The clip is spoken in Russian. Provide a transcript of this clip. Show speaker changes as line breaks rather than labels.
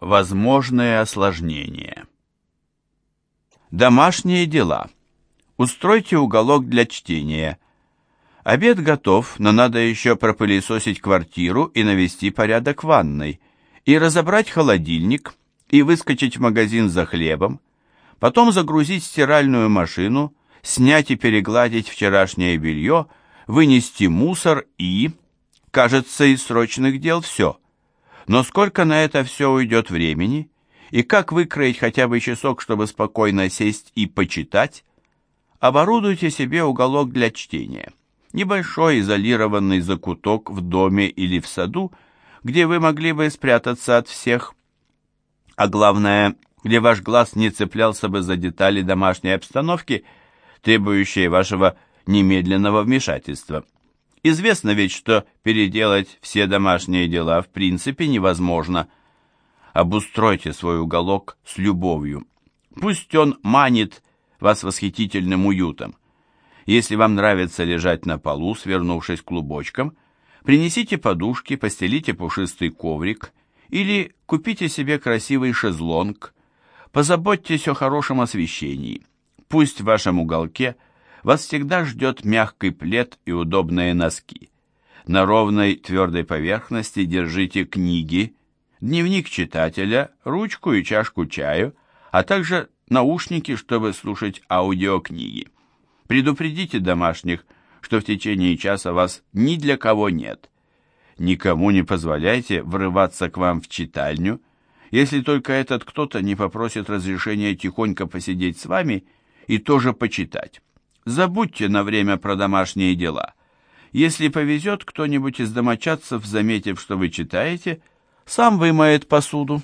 Возможные осложнения. Домашние дела. Устройте уголок для чтения. Обед готов, но надо еще пропылесосить квартиру и навести порядок в ванной, и разобрать холодильник, и выскочить в магазин за хлебом, потом загрузить стиральную машину, снять и перегладить вчерашнее белье, вынести мусор и... Кажется, из срочных дел все. Но сколько на это все уйдет времени? И как выкроить хотя бы часок, чтобы спокойно сесть и почитать? Оборудуйте себе уголок для чтения. Небольшой изолированный закуток в доме или в саду, где вы могли бы спрятаться от всех. А главное, где ваш глаз не цеплялся бы за детали домашней обстановки, требующие вашего немедленного вмешательства. Известно ведь, что переделать все домашние дела в принципе невозможно. Обустройте свой уголок с любовью. Пусть он манит вас восхитительным уютом. Если вам нравится лежать на полу, свернувшись клубочком, принесите подушки, постелите пушистый коврик или купите себе красивый шезлонг. Позаботьтесь о хорошем освещении. Пусть в вашем уголке – вас всегда ждет мягкий плед и удобные носки. На ровной твердой поверхности держите книги, дневник читателя, ручку и чашку чаю, а также наушники, чтобы слушать аудиокниги. Предупредите домашних, что в течение часа вас ни для кого нет. Никому не позволяйте врываться к вам в читальню, если только этот кто-то не попросит разрешения тихонько посидеть с вами и тоже почитать. Забудьте на время про домашние дела. Если повезет, кто-нибудь из домочадцев, заметив, что вы читаете, сам вымоет посуду.